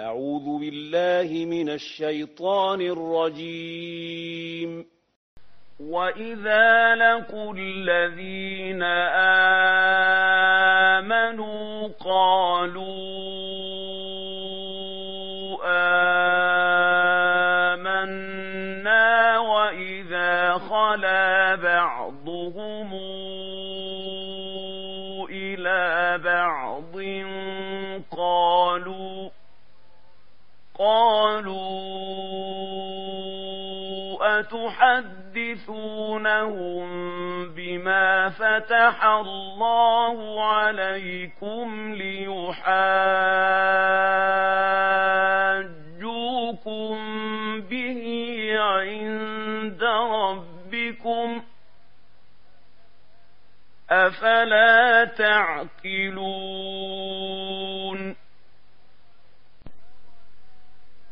أعوذ بالله من الشيطان الرجيم. وإذا لقوا الذين آمنوا قالوا أتحدثونهم بما فتح الله عليكم ليحاجوكم به عند ربكم أفلا تعقلون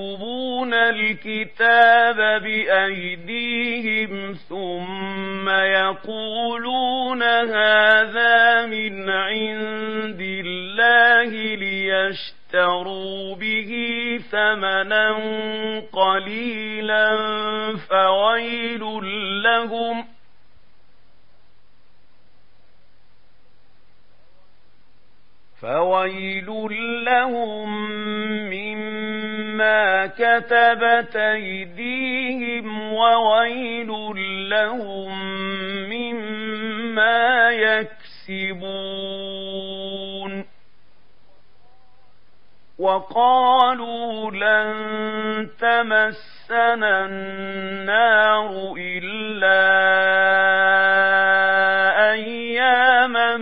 يكتبون الكتاب بأيديهم ثم يقولون هذا من عند الله ليشتروا به ثمنا قليلا فويل لهم فويل لهم كتبت أيديهم وويل لهم مما يكسبون. وقالوا لن تمسنا النار إلا أياما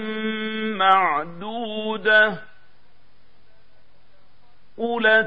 معدودة. قل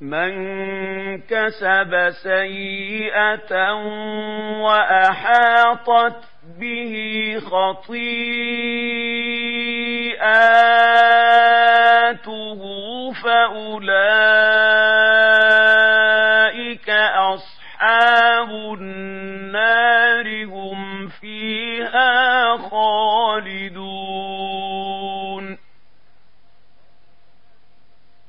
من كسب سيئة وأحاطت به خطيئاته فأولئك أصحاب النار هم فيها خالدون.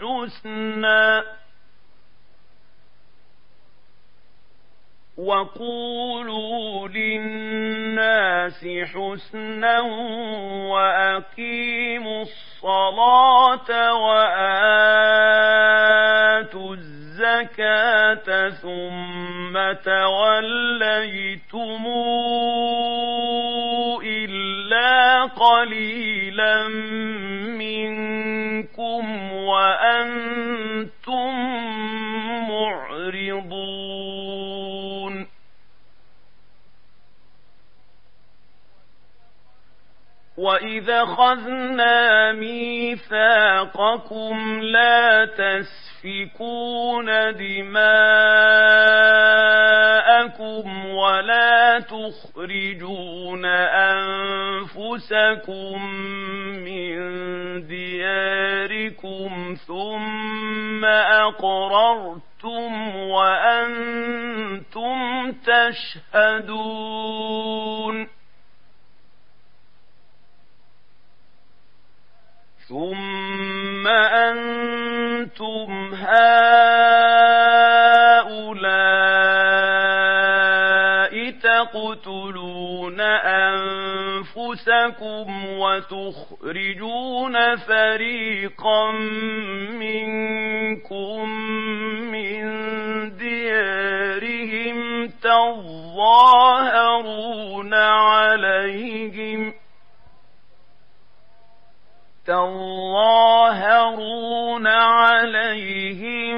حسنا. وقولوا للناس حسنا وأقيموا الصلاة وآتوا الزكاة ثم ثم توليتم إلا قليلا منكم. وأنتم معرضون. وإذا خذنا ميثاقكم لا تسفكون دماءكم ولا تخرجون أنفسكم دياركم ثم أقررتم وأنتم تشهدون ثم أنتم هؤلاء تقتلون أنفسكم وتخرجون فريقا منكم من ديارهم تظاهرون عليهم ۖ تظاهرون عليهم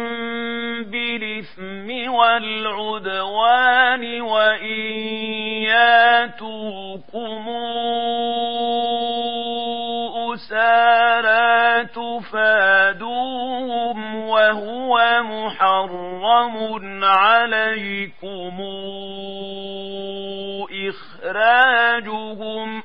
بالإثم والعدوان وإن ياتوكم أسارى تفادوهم وهو محرم عليكم إخراجهم ۖ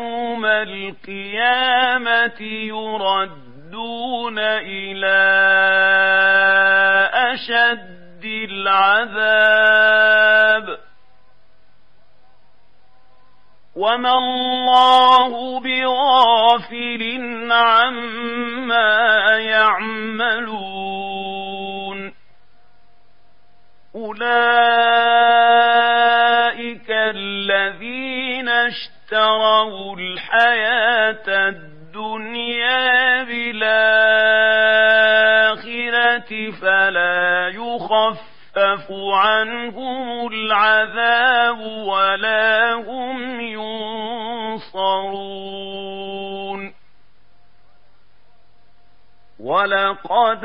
ويوم القيامة يردون إلى أشد العذاب. وما الله بغافل عما يعملون. أولئك الذين اشتروا الحياة الدنيا بالآخرة فلا يخفف عنهم العذاب ولا هم ينصرون. ولقد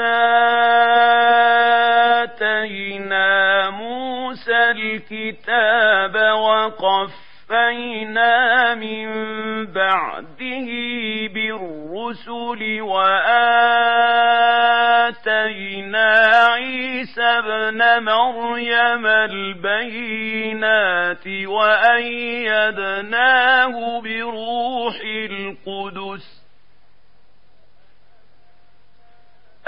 آتينا موسى الكتاب وقفينا من بعده بالرسل وآتينا عيسى ابن مريم البينات وأيدناه بروح القدس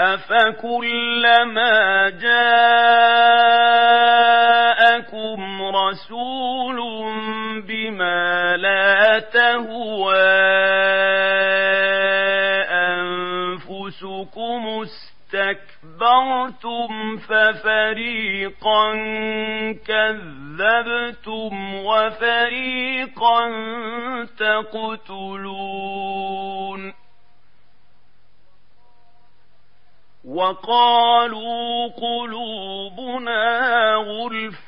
أفكلما جاءكم رسول بما لا تهوى أنفسكم استكبرتم ففريقا كذبتم وفريقا تقتلون وقالوا قلوبنا غلف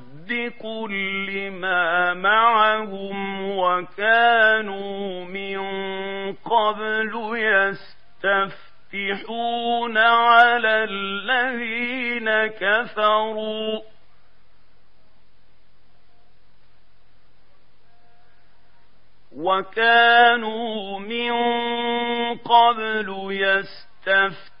بكل لما معهم وكانوا من قبل يستفتحون على الذين كفروا. وكانوا من قبل يستفتحون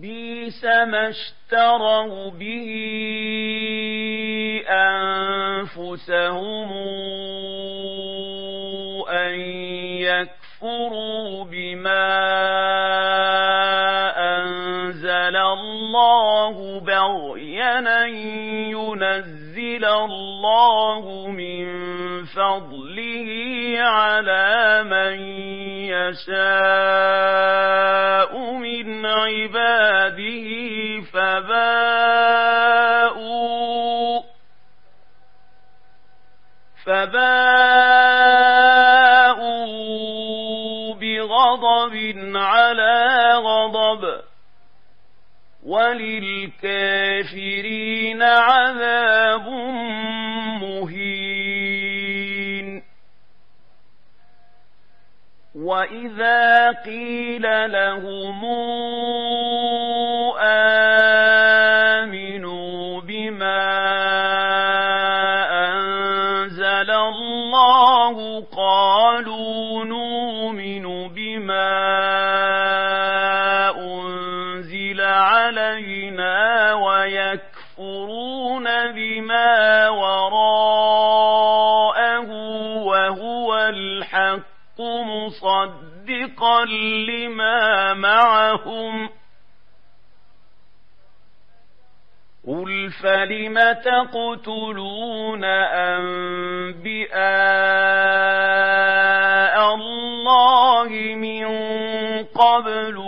بيس ما اشتروا به أنفسهم أن يكفروا بما أنزل الله بغيا ينزل الله من فضله على من يشاء من عباده فباءوا فباءوا بغضب على غضب وللكافرين عذاب مهين وإذا قيل لهم مصدقا لما معهم. قل فلم تقتلون أنبئاء الله من قبل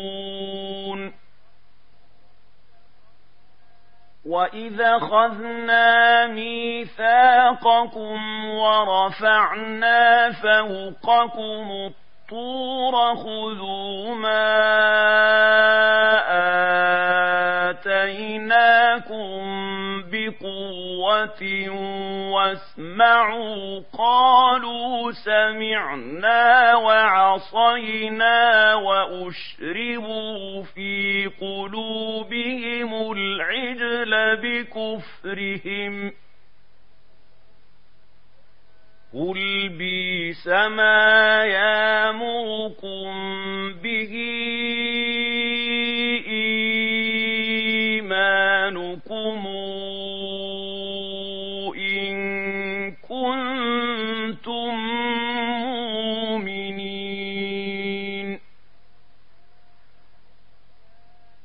وإذا خذنا ميثاقكم ورفعنا فوقكم الطور خذوا ما آتيناكم بقوة واسمعوا قالوا سمعنا وعصينا وأشربوا في قلوبهم العجل بكفرهم قل بيس ما يامركم به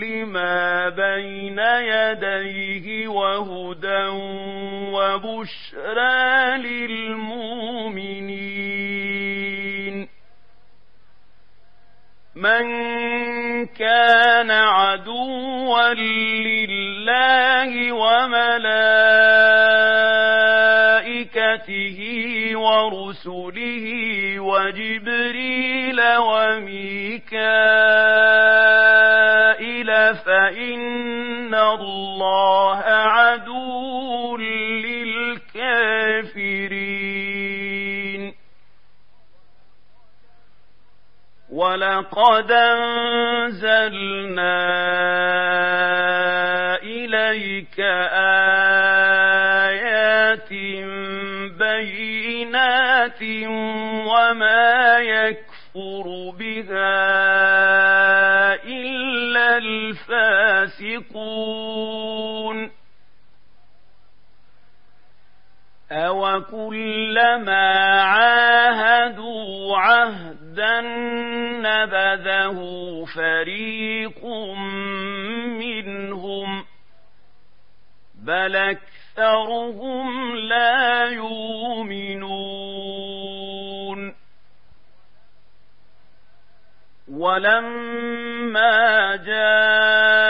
لما بين يديه وهدى وبشرى للمؤمنين. من كان عدوا لله وملائكته ورسله وجبريل وميكائيل فإن الله عدو للكافرين ولقد أنزلنا إليك آيات بينات وما يكفر بها الفاسقون أوكلما عاهدوا عهدا نبذه فريق منهم بل أكثرهم لا يؤمنون ولما جاءهم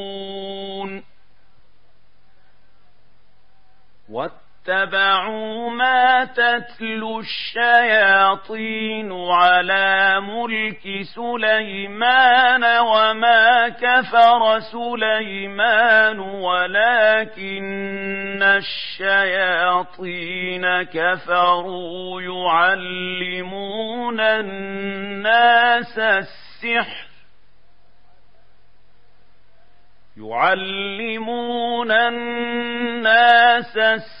واتبعوا ما تتلو الشياطين على ملك سليمان وما كفر سليمان ولكن الشياطين كفروا يعلمون الناس السحر يعلمون الناس السحر.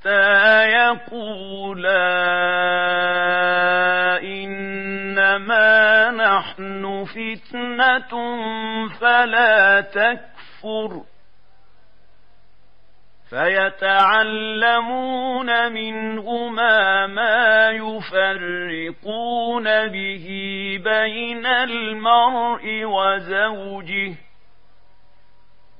حتى يقولا إنما نحن فتنة فلا تكفر فيتعلمون منهما ما يفرقون به بين المرء وزوجه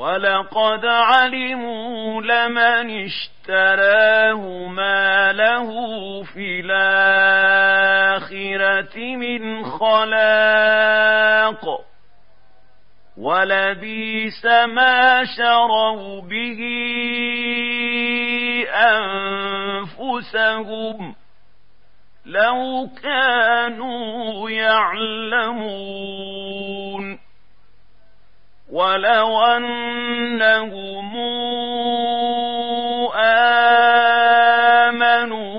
ولقد علموا لمن اشتراه ما له في الآخرة من خلاق ولبيس ما شروا به أنفسهم لو كانوا يعلمون ولو أنهم آمنوا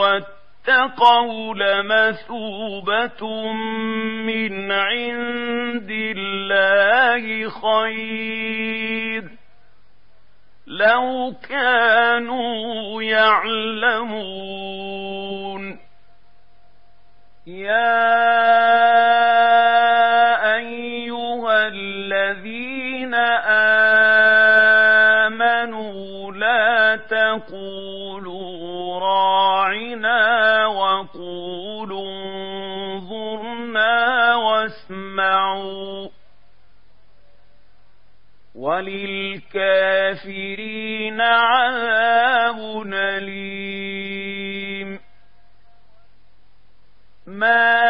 واتقوا لمثوبة من عند الله خير لو كانوا يعلمون يا تقولوا راعنا وقولوا انظرنا واسمعوا. وللكافرين عذاب أليم. ما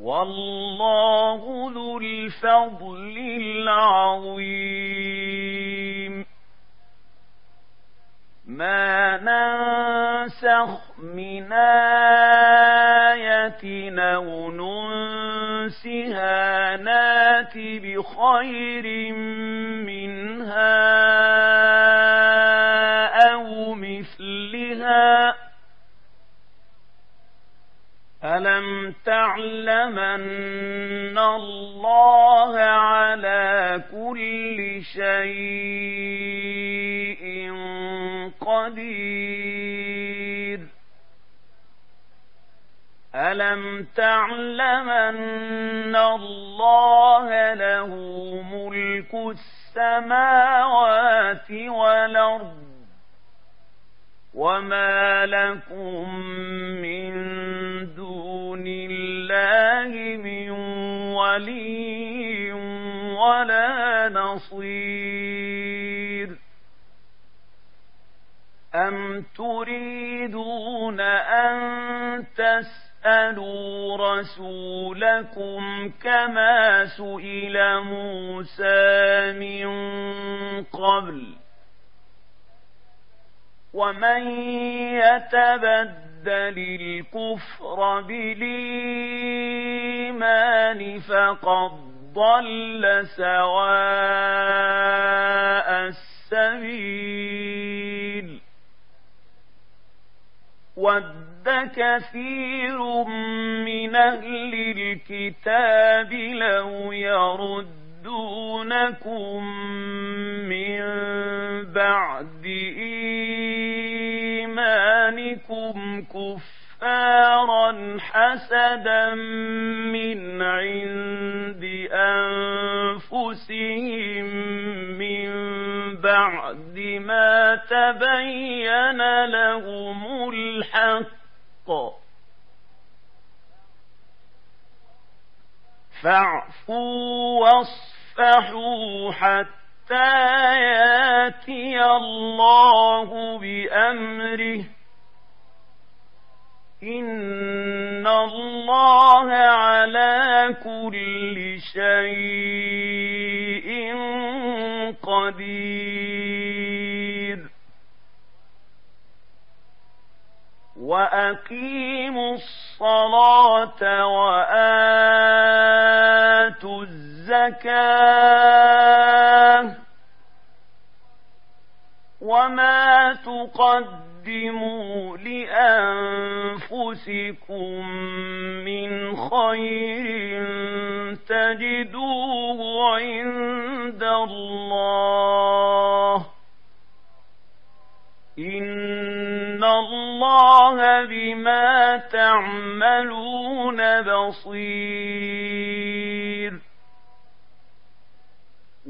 والله ذو الفضل العظيم. ما ننسخ من آية أو ننسها نات بخير منها أو مثلها. ألم تعلمن الله على كل شيء قدير ألم تعلمن الله له ملك السماوات والأرض وما لكم من الله من ولي ولا نصير. أم تريدون أن تسألوا رسولكم كما سئل موسى من قبل؟ ومن يتبدل الكفر بالإيمان فقد ضل سواء السبيل. ود كثير من أهل الكتاب لو يردونكم من بعد إيمانكم كفارا حسدا من عند أنفسهم من بعد ما تبين لهم الحق فاعفوا واصفحوا حتى ياتي الله بأمره إن الله على كل شيء قدير وأقيموا الصلاة وآتوا الزكاة وما تقدموا لأنفسكم من خير تجدوه عند الله إن الله بما تعملون بصير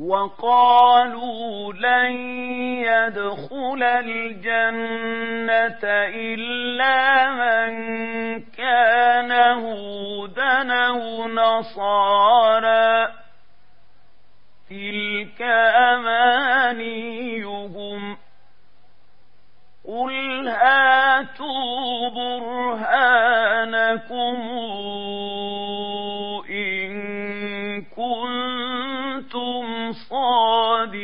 وقالوا لن يدخل الجنة إلا من كان هودا أو نصارى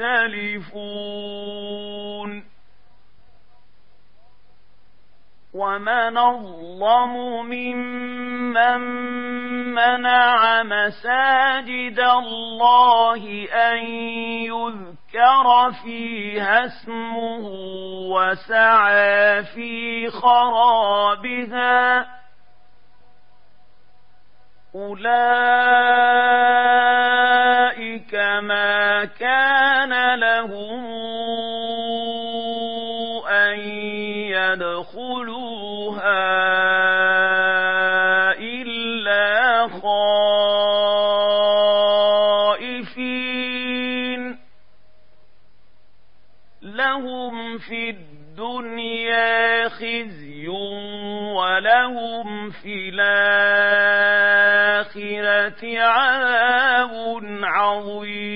يختلفون. ومن أظلم ممن منع مساجد الله أن يذكر فيها اسمه وسعى في خرابها. أولئك ما كان لهم ان يدخلوا إلا خائفين لهم في الدنيا خزي ولهم في الآخرة عذاب عظيم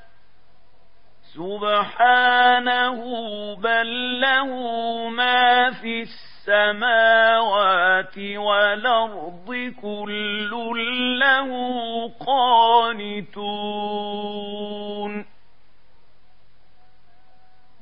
سبحانه بل له ما في السماوات والأرض كل له قانتون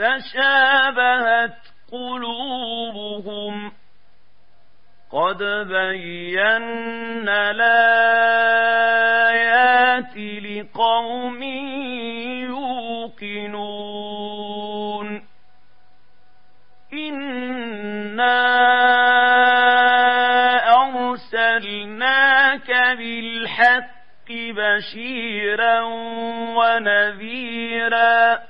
تشابهت قلوبهم. قد بينا الآيات لقوم يوقنون. إنا أرسلناك بالحق بشيرا ونذيرا.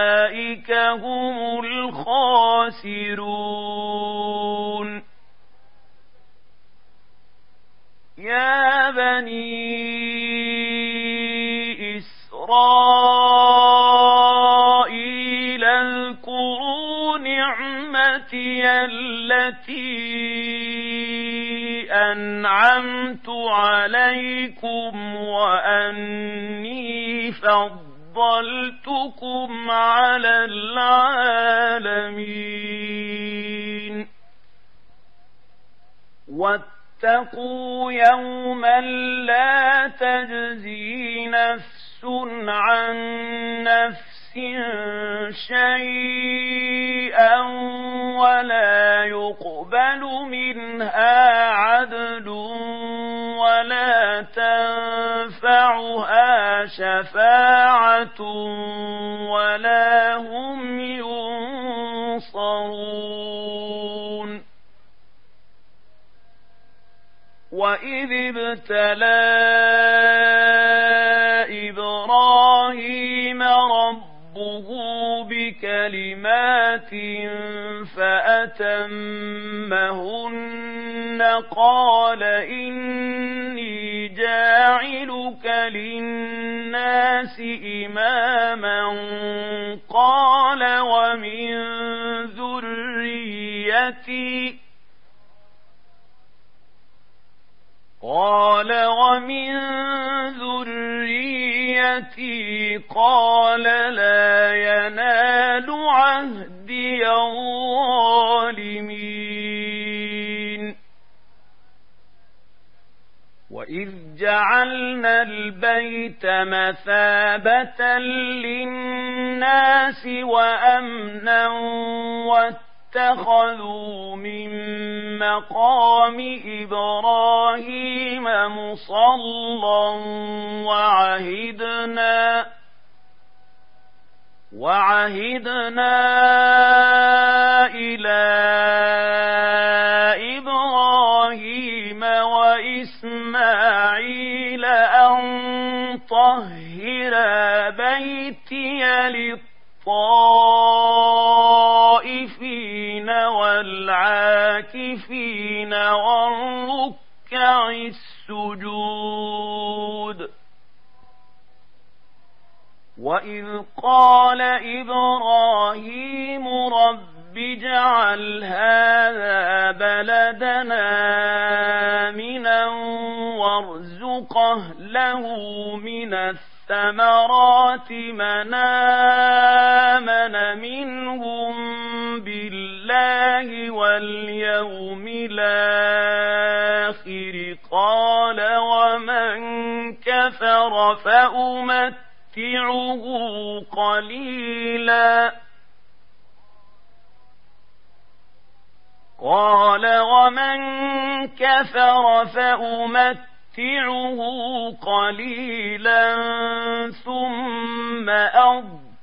هم الخاسرون. يا بني إسرائيل اذكروا نعمتي التي أنعمت عليكم وأني فضلتكم على العالمين واتقوا يوما لا تجزي نفس عن نفس شيئا ولا يقبل منها عدل ولا تنفعها شفاعة ولا هم ينصرون. وإذ ابتلى إبراهيم بكلمات فأتمهن قال إني جاعلك للناس إماما قال ومن ذريتي قال ومن ذريتي قال لا ينال عهدي الظالمين وإذ جعلنا البيت مثابة للناس وأمنا واتقوا اتخذوا من مقام إبراهيم مصلا وعهدنا وعهدنا إلى إبراهيم وإسماعيل أن طهر بيتي للطائفين والعاكفين والركع السجود. وإذ قال إبراهيم رب اجعل هذا بلدنا آمنا وارزقه له من الثمرات من آمن منهم بالله واليوم الآخر. قال ومن كفر فأمتعه قليلا. قال ومن كفر فأمتعه قليلا ثم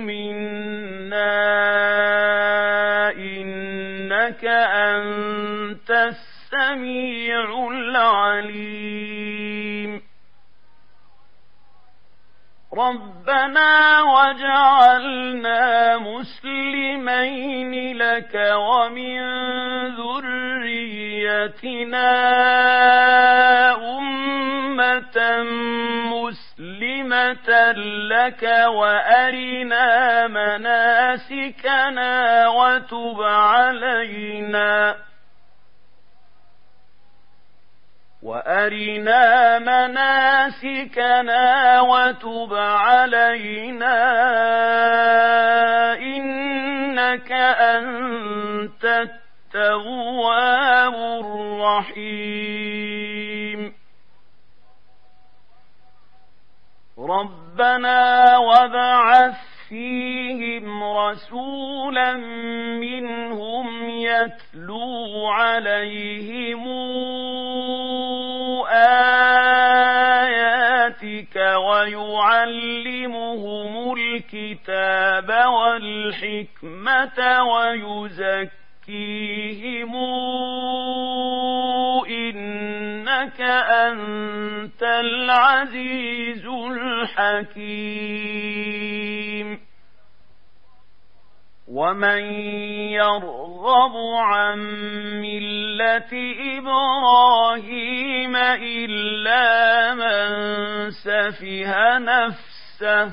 منا إنك أنت السميع العليم ربنا وجعلنا مسلمين لك ومن ذريتنا أمة مسلمة لك وأرنا مناسكنا وتب علينا وأرنا مناسكنا وتب علينا إنك أنت التواب الرحيم ربنا وبعث فيهم رسولا منهم يتلو عليهم آياتك ويعلمهم الكتاب والحكمة ويزكيهم إنك أنت العزيز الحكيم. ومن يرغب عن ملة إبراهيم إلا من سفه نفسه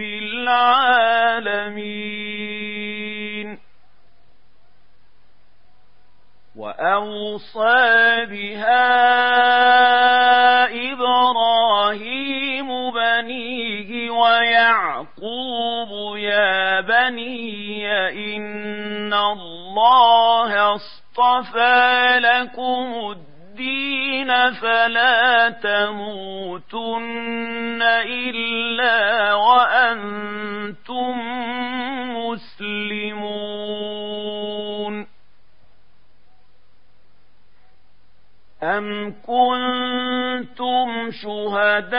العالمين. وأوصى بها إبراهيم بنيه ويعقوب يا بني إن الله اصطفى لكم الدين فلا تموتن إلا وأنتم مسلمون. أم كنتم شهداء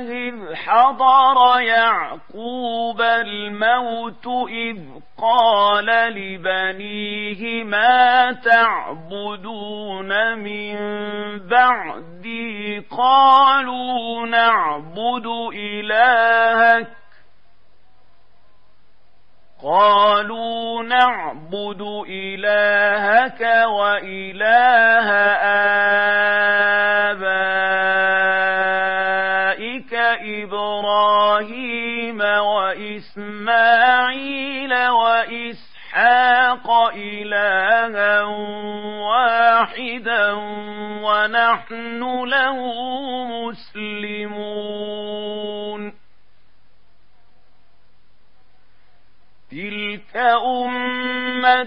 إذ حضر يعقوب الموت إذ قال لبنيه ما تعبدون من بعدي؟ قالوا نعبد إلهك. قالوا نعبد إلهك وإله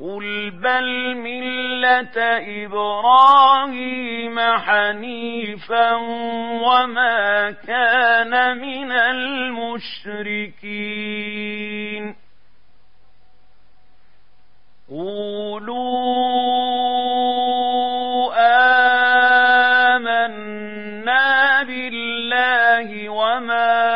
قل بل ملة إبراهيم حنيفا وما كان من المشركين قولوا آمنا بالله وما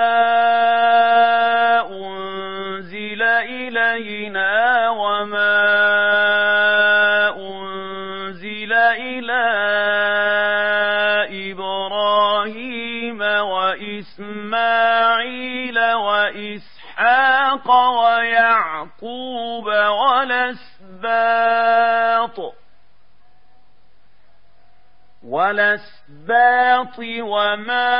والأسباط وما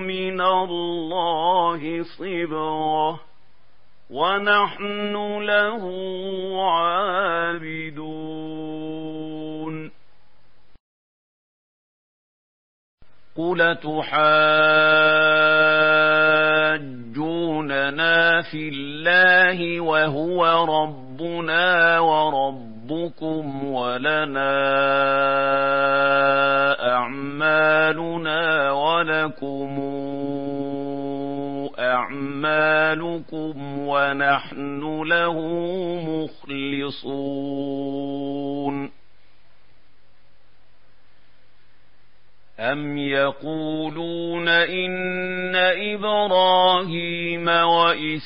من الله صبغة ونحن له عابدون. قل تحاجوننا في الله وهو ربنا وربكم ولنا أعمالنا ولكم أعمالكم ونحن له مخلصون أم يقولون إن إبراهيم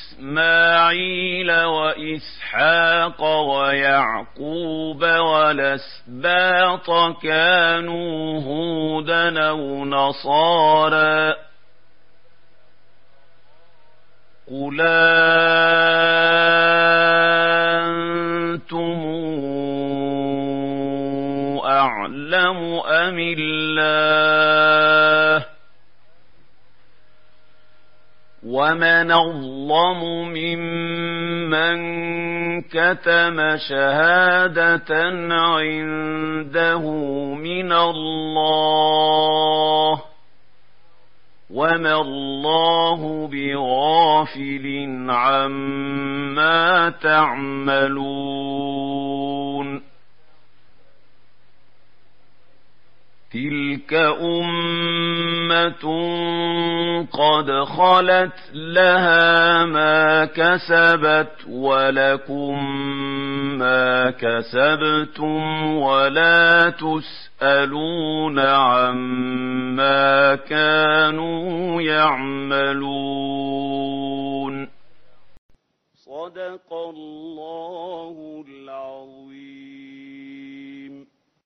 وإسماعيل وإسحاق ويعقوب والأسباط كانوا هودا أو نصارى قل أنتم أعلم أم الله ومن أظلم ممن كتم شهادة عنده من الله وما الله بغافل عما تعملون تلك أمة قد خلت لها ما كسبت ولكم ما كسبتم ولا تسألون عما كانوا يعملون صدق الله